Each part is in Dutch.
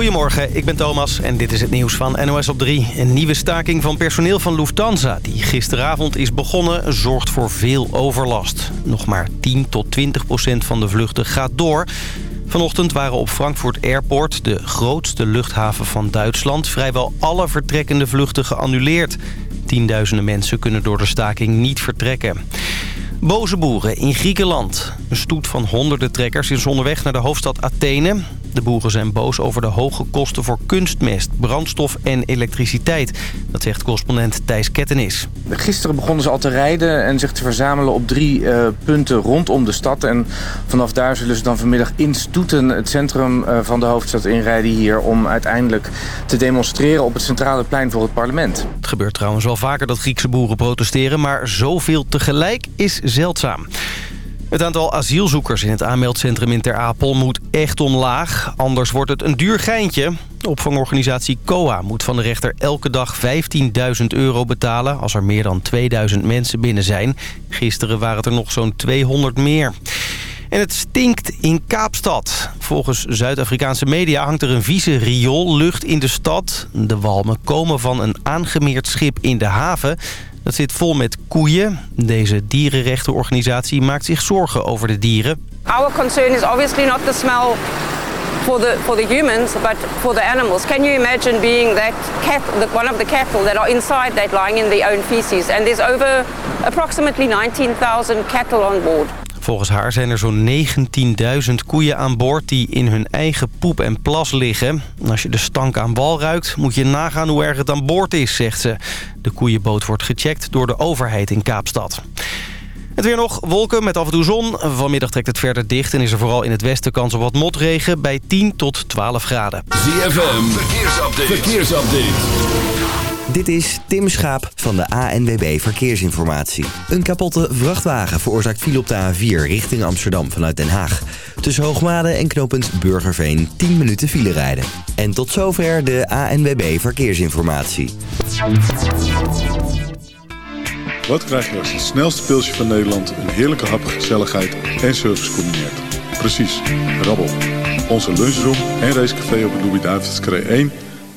Goedemorgen, ik ben Thomas en dit is het nieuws van NOS op 3. Een nieuwe staking van personeel van Lufthansa, die gisteravond is begonnen, zorgt voor veel overlast. Nog maar 10 tot 20 procent van de vluchten gaat door. Vanochtend waren op Frankfurt Airport, de grootste luchthaven van Duitsland... vrijwel alle vertrekkende vluchten geannuleerd. Tienduizenden mensen kunnen door de staking niet vertrekken. Boze boeren in Griekenland. Een stoet van honderden trekkers is onderweg naar de hoofdstad Athene. De boeren zijn boos over de hoge kosten voor kunstmest, brandstof en elektriciteit. Dat zegt correspondent Thijs Kettenis. Gisteren begonnen ze al te rijden en zich te verzamelen op drie uh, punten rondom de stad. En vanaf daar zullen ze dan vanmiddag in Stoeten, het centrum uh, van de hoofdstad, inrijden hier... om uiteindelijk te demonstreren op het centrale plein voor het parlement. Het gebeurt trouwens wel vaker dat Griekse boeren protesteren... maar zoveel tegelijk is zeldzaam. Het aantal asielzoekers in het aanmeldcentrum in Ter Apel moet echt omlaag. Anders wordt het een duur geintje. Opvangorganisatie COA moet van de rechter elke dag 15.000 euro betalen... als er meer dan 2000 mensen binnen zijn. Gisteren waren het er nog zo'n 200 meer. En het stinkt in Kaapstad. Volgens Zuid-Afrikaanse media hangt er een vieze rioollucht in de stad. De walmen komen van een aangemeerd schip in de haven... Dat zit vol met koeien. Deze dierenrechtenorganisatie maakt zich zorgen over de dieren. Our concern is obviously not the smell for the for the humans, but for the animals. Can you imagine being that cat, one of the cattle that are inside that lying in their own feces? And there's over approximately 19,000 cattle on board. Volgens haar zijn er zo'n 19.000 koeien aan boord die in hun eigen poep en plas liggen. Als je de stank aan wal ruikt, moet je nagaan hoe erg het aan boord is, zegt ze. De koeienboot wordt gecheckt door de overheid in Kaapstad. Het weer nog, wolken met af en toe zon. Vanmiddag trekt het verder dicht en is er vooral in het westen kans op wat motregen bij 10 tot 12 graden. ZFM, verkeersupdate. verkeersupdate. Dit is Tim Schaap van de ANWB Verkeersinformatie. Een kapotte vrachtwagen veroorzaakt file op de A4 richting Amsterdam vanuit Den Haag. Tussen Hoogmade en knooppunt Burgerveen 10 minuten file rijden. En tot zover de ANWB Verkeersinformatie. Wat krijg je als het snelste pilsje van Nederland... een heerlijke hap, gezelligheid en service combineert? Precies, rabbel. Onze lunchroom en racecafé op de Louis-David's 1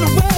around.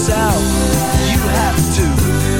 yourself. You have to.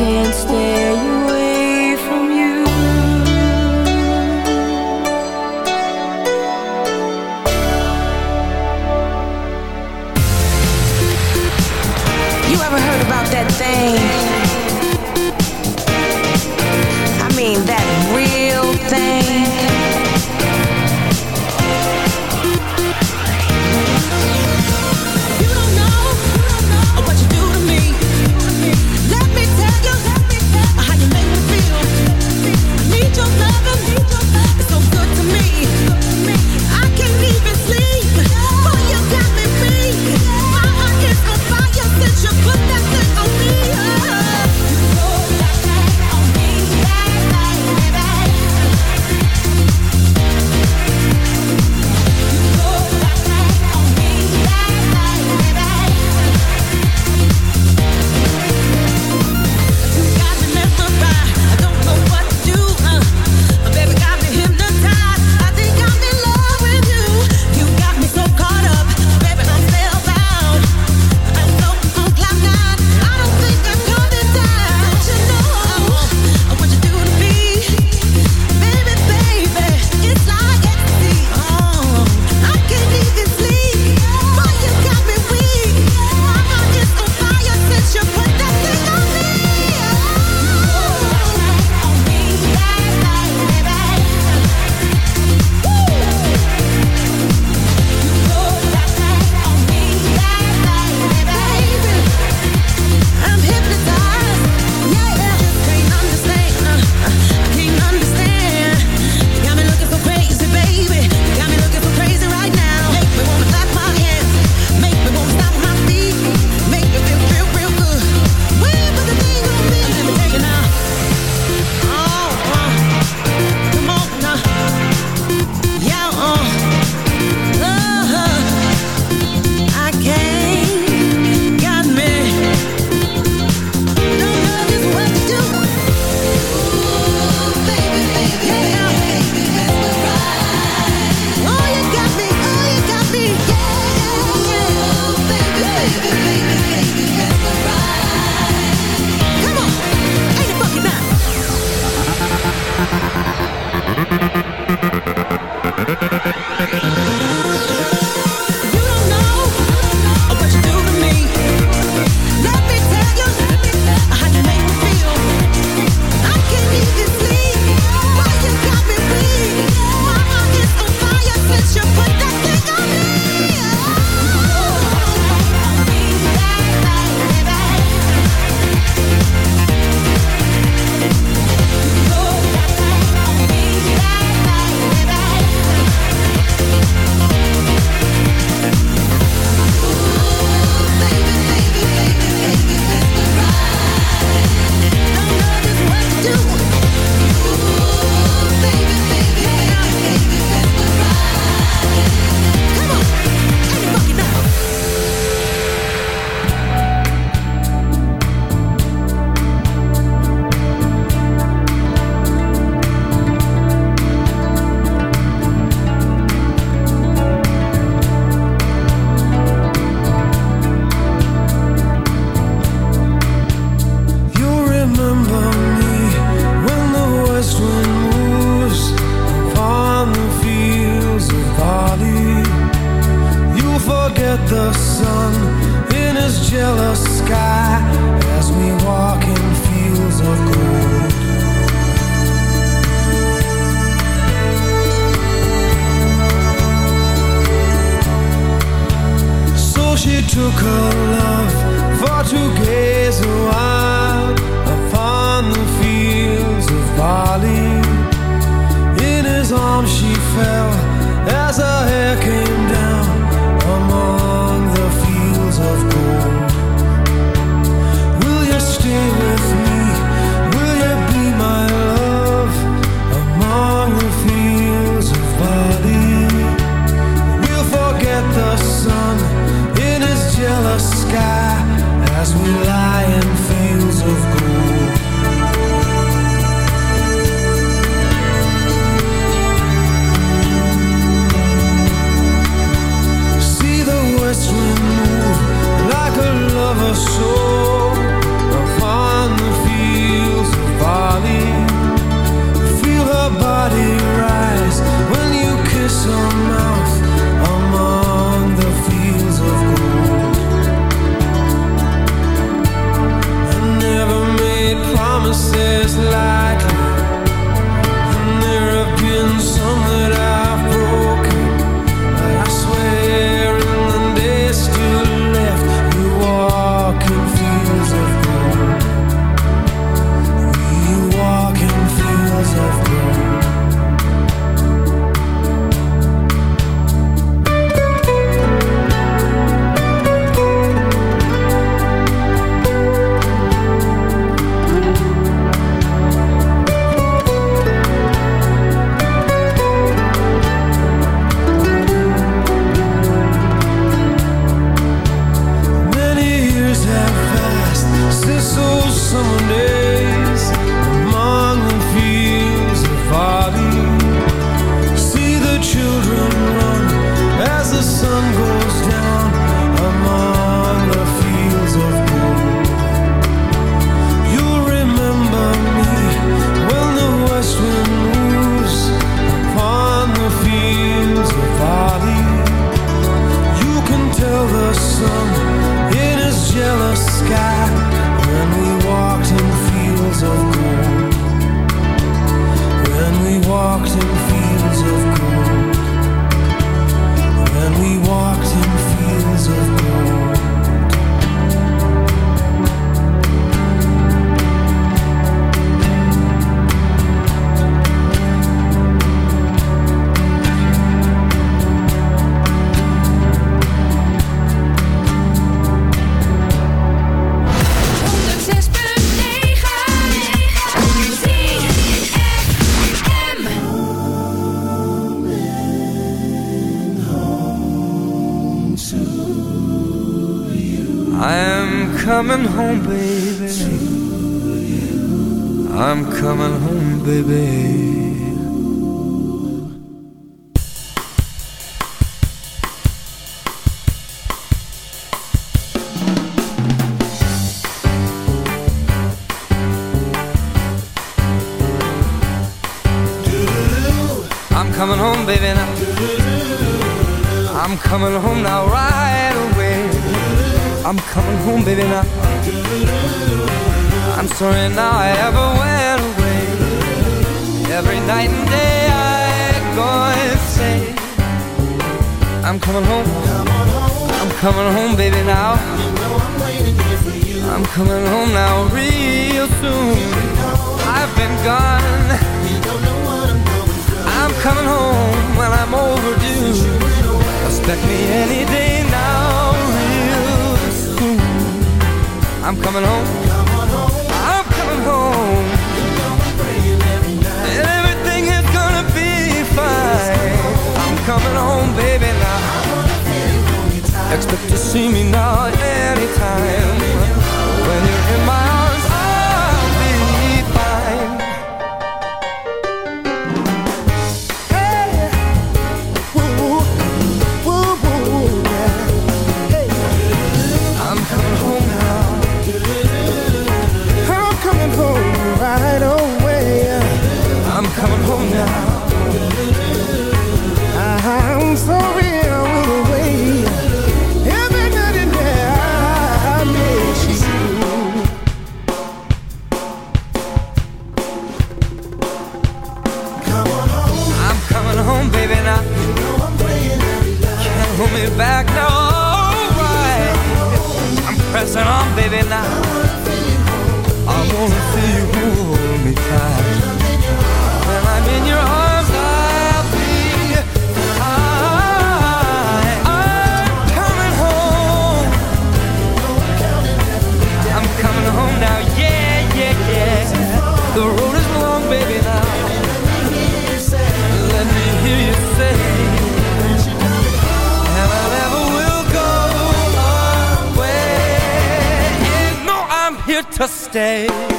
can't stop. I'm overdue. Expect me any day now, real. I'm coming home. I'm coming home. And everything is gonna be fine. I'm coming home, baby, now. Expect to see me now anytime. Stay.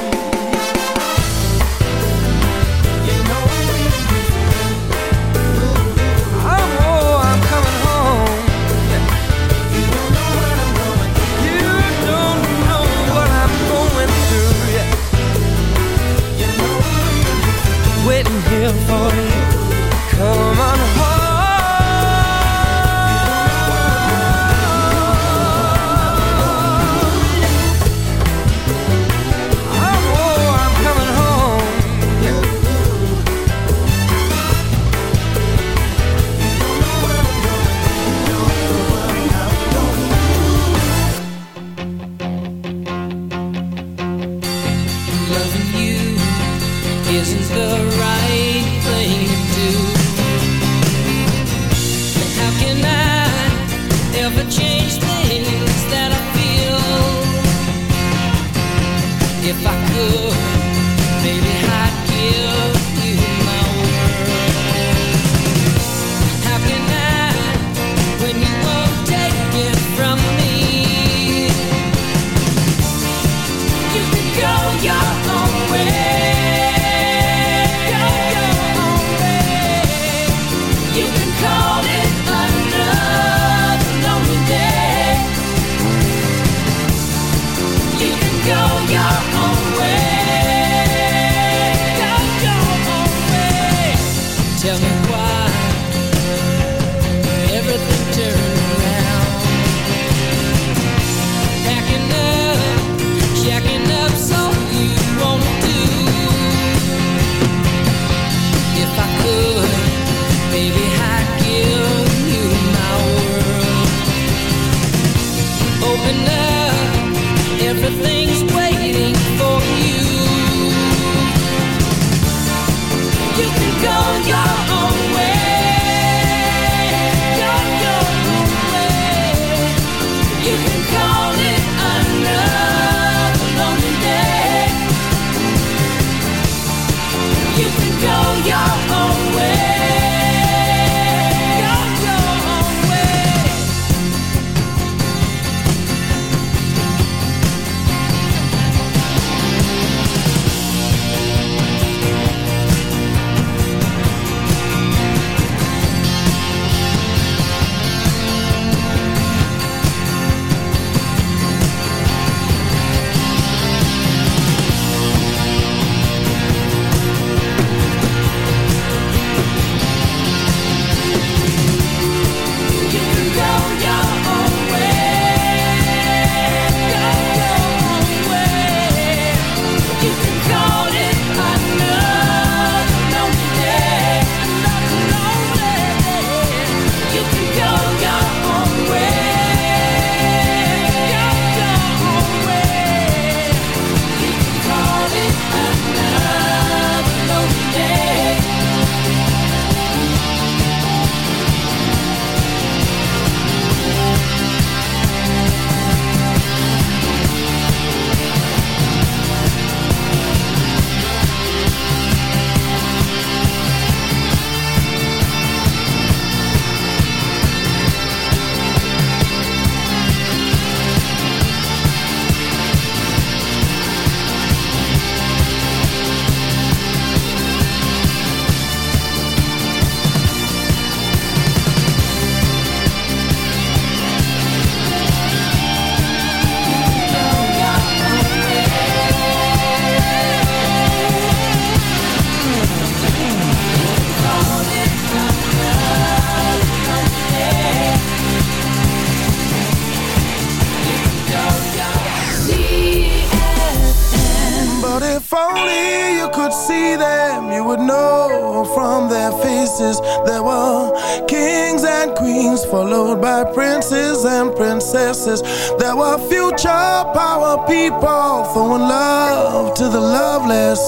Followed by princes and princesses. There were future power people throwing love to the loveless,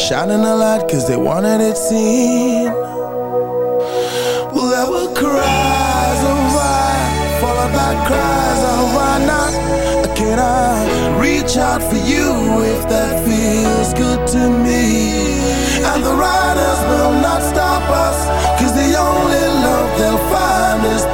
shining a light because they wanted it seen. Well, there were cries of why, followed by cries of why not. Can I reach out for you if that feels good to me? And the riders will not stop us, cause only love they'll find is